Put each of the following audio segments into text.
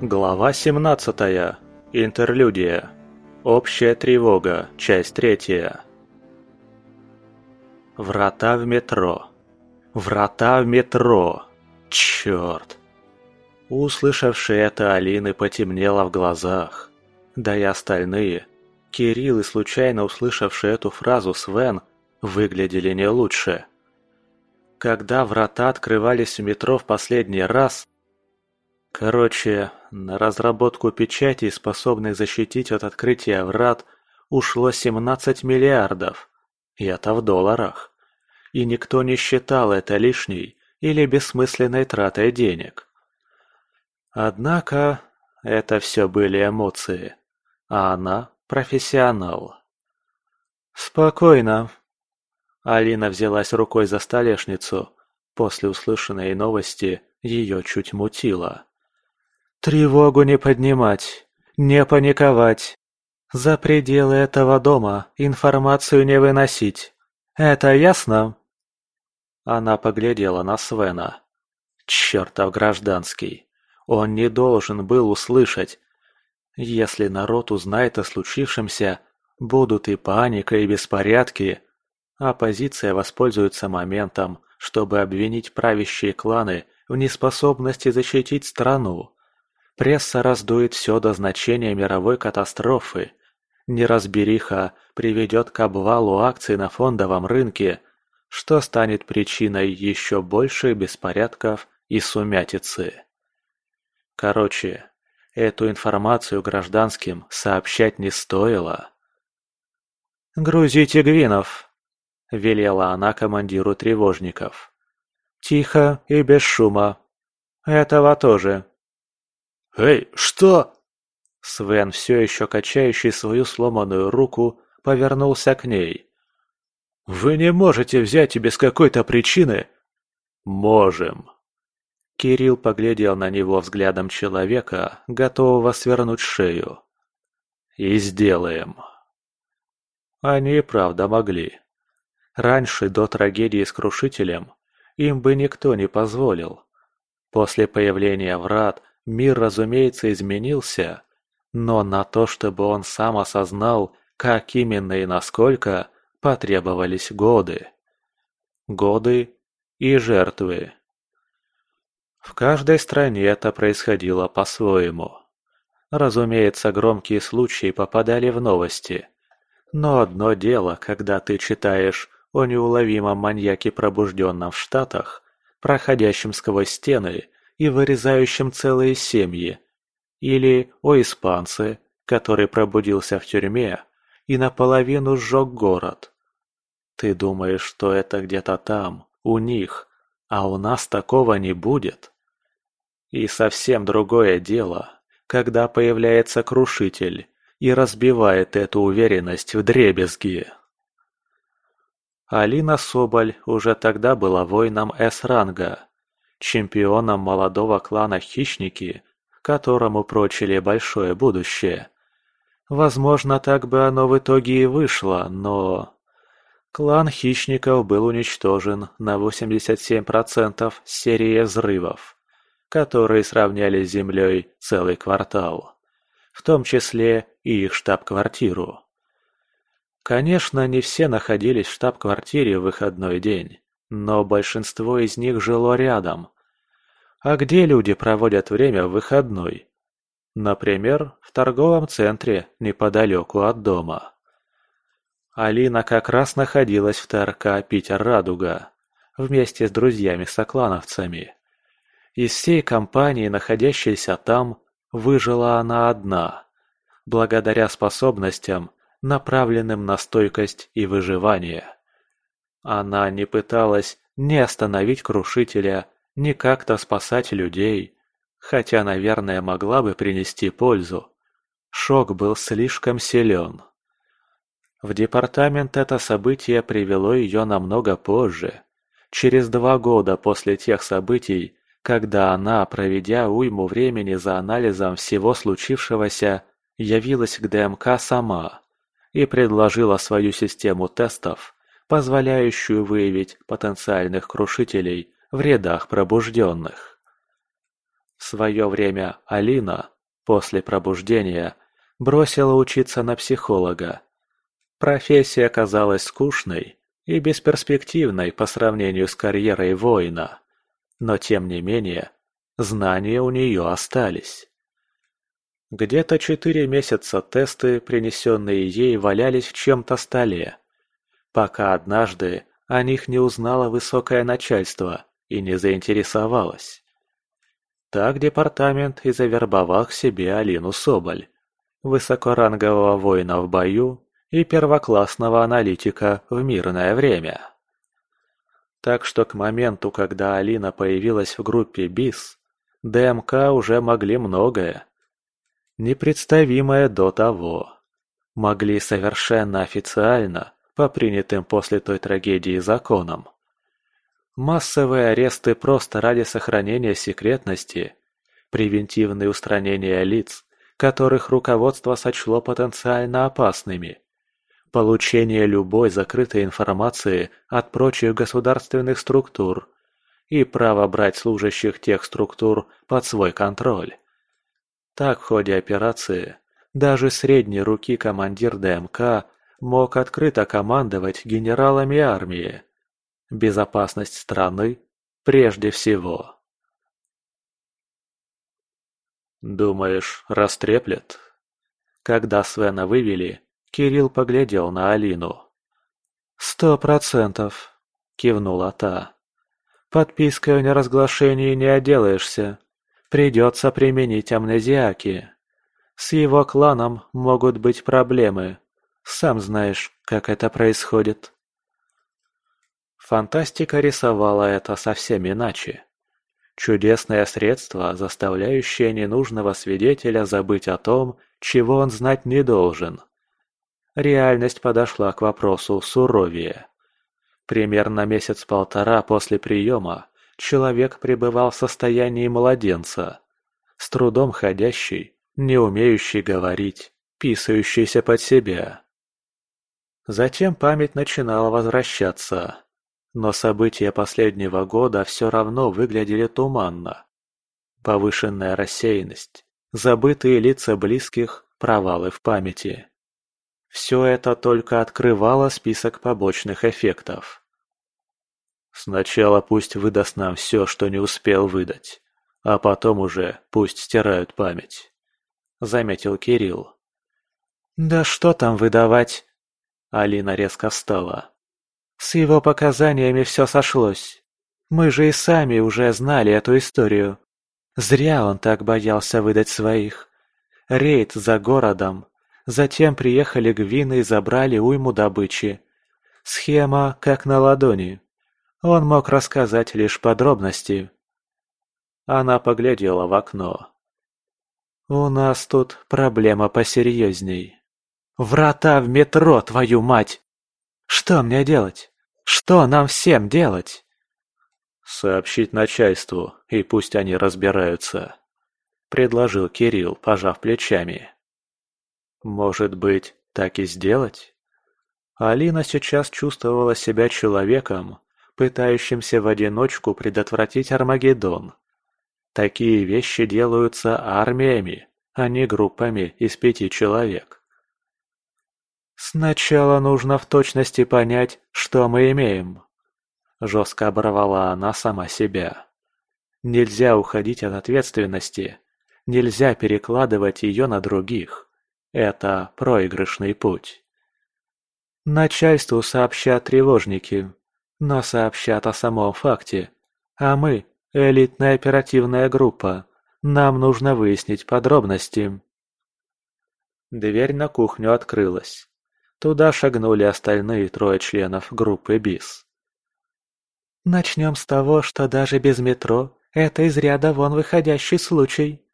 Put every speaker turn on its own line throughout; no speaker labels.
Глава 17. Интерлюдия. Общая тревога. Часть третья. Врата в метро. Врата в метро. Черт. Услышавший это Алины потемнело в глазах. Да и остальные, Кирилл и случайно услышавший эту фразу Свен, выглядели не лучше. Когда врата открывались в метро в последний раз, Короче, на разработку печатей, способных защитить от открытия врат, ушло 17 миллиардов. И это в долларах. И никто не считал это лишней или бессмысленной тратой денег. Однако, это все были эмоции. А она – профессионал. «Спокойно». Алина взялась рукой за столешницу. После услышанной новости ее чуть мутило. Тревогу не поднимать, не паниковать. За пределы этого дома информацию не выносить. Это ясно?» Она поглядела на Свена. Чертов гражданский. Он не должен был услышать. Если народ узнает о случившемся, будут и паника, и беспорядки. Оппозиция воспользуется моментом, чтобы обвинить правящие кланы в неспособности защитить страну. Пресса раздует все до значения мировой катастрофы. Неразбериха приведет к обвалу акций на фондовом рынке, что станет причиной еще больших беспорядков и сумятицы. Короче, эту информацию гражданским сообщать не стоило. «Грузите гвинов!» – велела она командиру тревожников. «Тихо и без шума. Этого тоже.
«Эй, что?»
Свен, все еще качающий свою сломанную руку, повернулся к ней.
«Вы не можете взять и без какой-то причины?»
«Можем». Кирилл поглядел на него взглядом человека, готового свернуть шею. «И сделаем». Они правда могли. Раньше, до трагедии с Крушителем, им бы никто не позволил. После появления врат Мир, разумеется, изменился, но на то, чтобы он сам осознал, как именно и насколько, потребовались годы. Годы и жертвы. В каждой стране это происходило по-своему. Разумеется, громкие случаи попадали в новости. Но одно дело, когда ты читаешь о неуловимом маньяке пробужденном в Штатах, проходящем сквозь стены и вырезающим целые семьи. Или о испанце, который пробудился в тюрьме и наполовину сжег город. Ты думаешь, что это где-то там, у них, а у нас такого не будет? И совсем другое дело, когда появляется крушитель и разбивает эту уверенность в дребезги. Алина Соболь уже тогда была воином С-ранга чемпионом молодого клана Хищники, которому прочили большое будущее. Возможно, так бы оно в итоге и вышло, но... Клан Хищников был уничтожен на 87% серии взрывов, которые сравняли с землей целый квартал, в том числе и их штаб-квартиру. Конечно, не все находились в штаб-квартире в выходной день. Но большинство из них жило рядом. А где люди проводят время в выходной? Например, в торговом центре неподалеку от дома. Алина как раз находилась в ТРК «Питер-Радуга» вместе с друзьями-соклановцами. Из всей компании, находящейся там, выжила она одна, благодаря способностям, направленным на стойкость и выживание. Она не пыталась ни остановить крушителя, ни как-то спасать людей, хотя, наверное, могла бы принести пользу. Шок был слишком силен. В департамент это событие привело ее намного позже, через два года после тех событий, когда она, проведя уйму времени за анализом всего случившегося, явилась к ДМК сама и предложила свою систему тестов позволяющую выявить потенциальных крушителей в рядах пробужденных. В свое время Алина, после пробуждения, бросила учиться на психолога. Профессия оказалась скучной и бесперспективной по сравнению с карьерой воина. Но тем не менее, знания у нее остались. Где-то четыре месяца тесты, принесенные ей, валялись в чем-то столе, пока однажды о них не узнало высокое начальство и не заинтересовалось. Так департамент и завербовал к себе Алину Соболь, высокорангового воина в бою и первоклассного аналитика в мирное время. Так что к моменту, когда Алина появилась в группе БИС, ДМК уже могли многое. Непредставимое до того. Могли совершенно официально, по принятым после той трагедии законам. Массовые аресты просто ради сохранения секретности, превентивные устранения лиц, которых руководство сочло потенциально опасными, получение любой закрытой информации от прочих государственных структур и право брать служащих тех структур под свой контроль. Так в ходе операции даже средней руки командир ДМК мог открыто командовать генералами армии. Безопасность страны прежде всего. «Думаешь, растреплет?» Когда Свена вывели, Кирилл поглядел на Алину. «Сто процентов», — кивнула та. «Подпиской о неразглашении не отделаешься. Придется применить амнезиаки. С его кланом могут быть проблемы. Сам знаешь, как это происходит». Фантастика рисовала это совсем иначе. Чудесное средство, заставляющее ненужного свидетеля забыть о том, чего он знать не должен. Реальность подошла к вопросу суровее. Примерно месяц-полтора после приема человек пребывал в состоянии младенца, с трудом ходящий, не умеющий говорить, писающийся под себя. Затем память начинала возвращаться, но события последнего года все равно выглядели туманно. Повышенная рассеянность, забытые лица близких, провалы в памяти. Все это только открывало список побочных эффектов. Сначала пусть выдаст нам все, что не успел выдать, а потом уже пусть стирают память. Заметил Кирилл. Да что там выдавать? Алина резко встала. С его показаниями все сошлось. Мы же и сами уже знали эту историю. Зря он так боялся выдать своих. Рейд за городом. Затем приехали гвины и забрали уйму добычи. Схема как на ладони. Он мог рассказать лишь подробности. Она поглядела в окно. «У нас тут проблема посерьезней. Врата в метро, твою мать! Что мне делать? Что нам всем делать?»
«Сообщить начальству, и пусть они разбираются», — предложил Кирилл, пожав плечами. «Может быть, так и сделать?» Алина сейчас чувствовала себя человеком, пытающимся в одиночку предотвратить Армагеддон. Такие вещи делаются армиями, а не группами из пяти человек. «Сначала нужно в точности понять, что мы имеем», – жестко оборвала она сама себя. «Нельзя уходить от ответственности, нельзя перекладывать ее на других. Это проигрышный путь». Начальству сообщат тревожники, но сообщат о самом факте. А мы – элитная оперативная группа. Нам нужно выяснить подробности. Дверь на кухню открылась. Туда шагнули остальные трое членов группы БИС. «Начнем с того, что даже без метро это из ряда вон выходящий случай».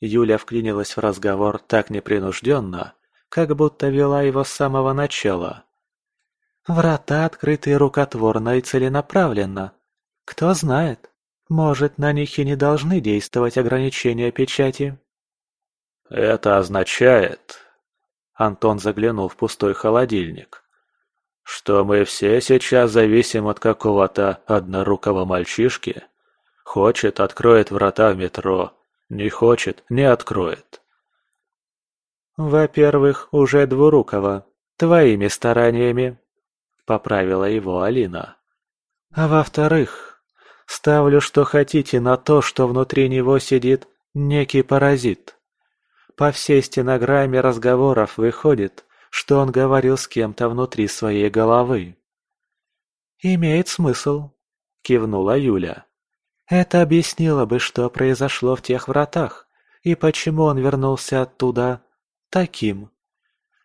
Юля вклинилась в разговор так непринужденно, как будто вела его с самого начала. Врата открыты рукотворно и целенаправленно. Кто знает, может, на них и не должны действовать ограничения печати. Это означает... Антон заглянул в пустой холодильник. Что мы все сейчас зависим от какого-то однорукого мальчишки?
Хочет – откроет врата в метро. Не хочет – не откроет.
«Во-первых, уже двурукого. Твоими стараниями», – поправила его Алина. «А во-вторых, ставлю, что хотите на то, что внутри него сидит некий паразит. По всей стенограмме разговоров выходит, что он говорил с кем-то внутри своей головы». «Имеет смысл», – кивнула Юля. «Это объяснило бы, что произошло в тех вратах, и почему он вернулся оттуда таким.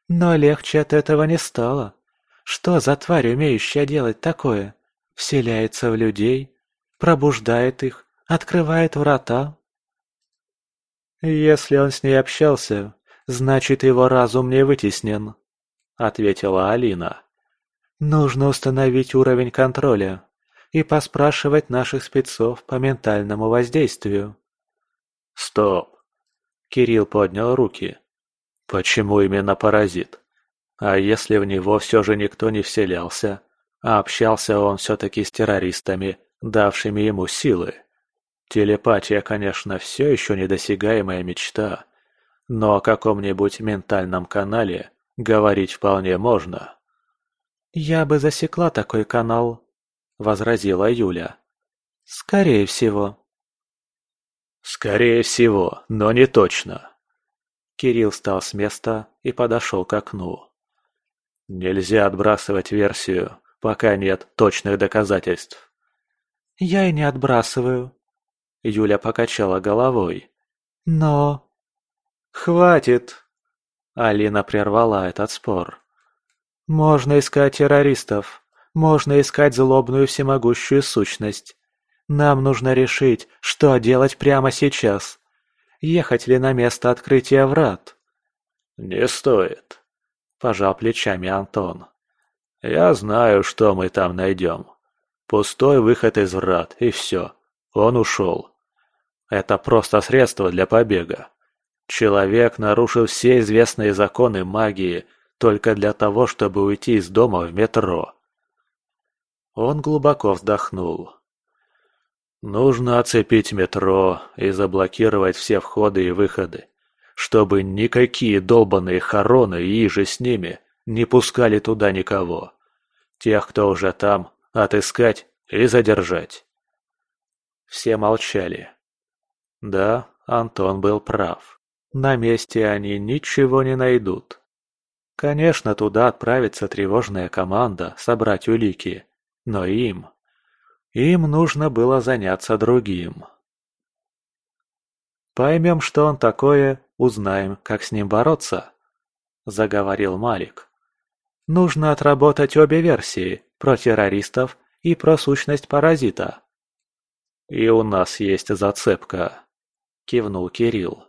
Но легче от этого не стало. Что за тварь, умеющая делать такое? Вселяется в людей, пробуждает их, открывает врата. «Если он с ней общался, значит его разум не вытеснен», — ответила Алина. «Нужно установить уровень контроля и поспрашивать наших спецов по ментальному воздействию».
«Стоп!» — Кирилл поднял руки. Почему именно паразит? А если в него все же никто не вселялся, а общался он все-таки с террористами, давшими ему силы? Телепатия, конечно, все еще недосягаемая мечта, но о каком-нибудь ментальном канале говорить вполне можно.
«Я бы засекла такой канал», — возразила Юля. «Скорее всего».
«Скорее всего, но не точно», Кирилл встал с места и подошел к окну. Нельзя отбрасывать версию, пока нет точных доказательств.
Я и не отбрасываю. Юля покачала головой. Но... Хватит! Алина прервала этот спор. Можно искать террористов, можно искать злобную всемогущую сущность. Нам нужно решить, что делать прямо сейчас. Ехать ли на место открытия врат?
«Не стоит», – пожал плечами Антон. «Я знаю, что мы там найдем. Пустой выход из врат, и все. Он ушел. Это просто средство для побега. Человек нарушил все известные законы магии только для того, чтобы уйти из дома в метро». Он глубоко вздохнул. Нужно оцепить метро и заблокировать все входы и выходы, чтобы никакие долбанные хороны и же с ними не пускали туда никого. Тех, кто уже там, отыскать и задержать. Все молчали. Да, Антон был прав. На месте они ничего не найдут. Конечно, туда отправится тревожная команда собрать улики, но им им нужно было заняться другим. «Поймем, что он такое, узнаем, как с ним бороться», – заговорил Малик. «Нужно отработать обе версии, про террористов и про сущность паразита». «И у нас есть зацепка», – кивнул Кирилл.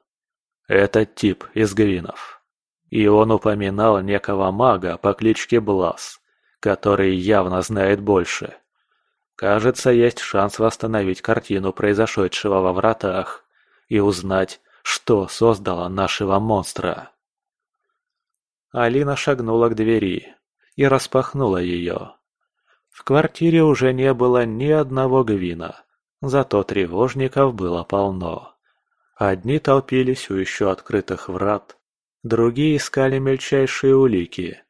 «Это тип из Гвинов. И он упоминал некого мага по кличке Блас, который явно знает больше. Кажется, есть шанс восстановить картину произошедшего во вратах и узнать, что создало нашего монстра. Алина шагнула к двери и распахнула ее. В квартире уже не было ни одного гвина, зато тревожников было полно. Одни толпились у еще открытых врат, другие искали мельчайшие улики.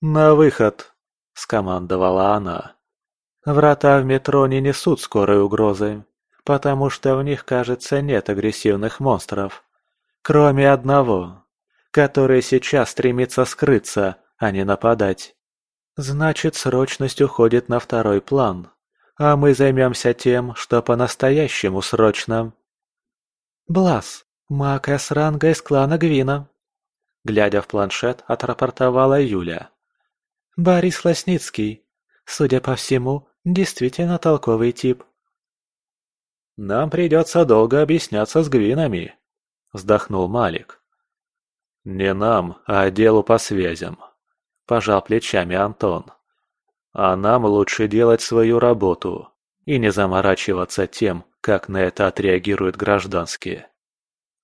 «На выход!» – скомандовала она. Врата в метро не несут скорой угрозы, потому что в них, кажется, нет агрессивных монстров. Кроме одного, который сейчас стремится скрыться, а не нападать. Значит, срочность уходит на второй план, а мы займемся тем, что по-настоящему срочно. Блас, маг с ранга из клана Гвина. Глядя в планшет, отрапортовала Юля. Борис Лосницкий. Судя по всему, Действительно толковый тип. «Нам придется долго объясняться с Гвинами», — вздохнул Малик. «Не нам, а отделу по связям», — пожал плечами Антон. «А нам лучше делать свою работу и не заморачиваться тем, как на это отреагируют гражданские.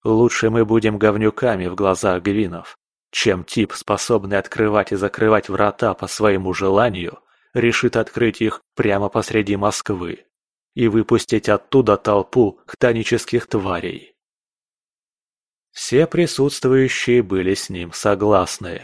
Лучше мы будем говнюками в глазах Гвинов, чем тип, способный открывать и закрывать врата по своему желанию решит открыть их прямо посреди Москвы. и выпустить оттуда толпу хтонических тварей. Все присутствующие были с ним согласны.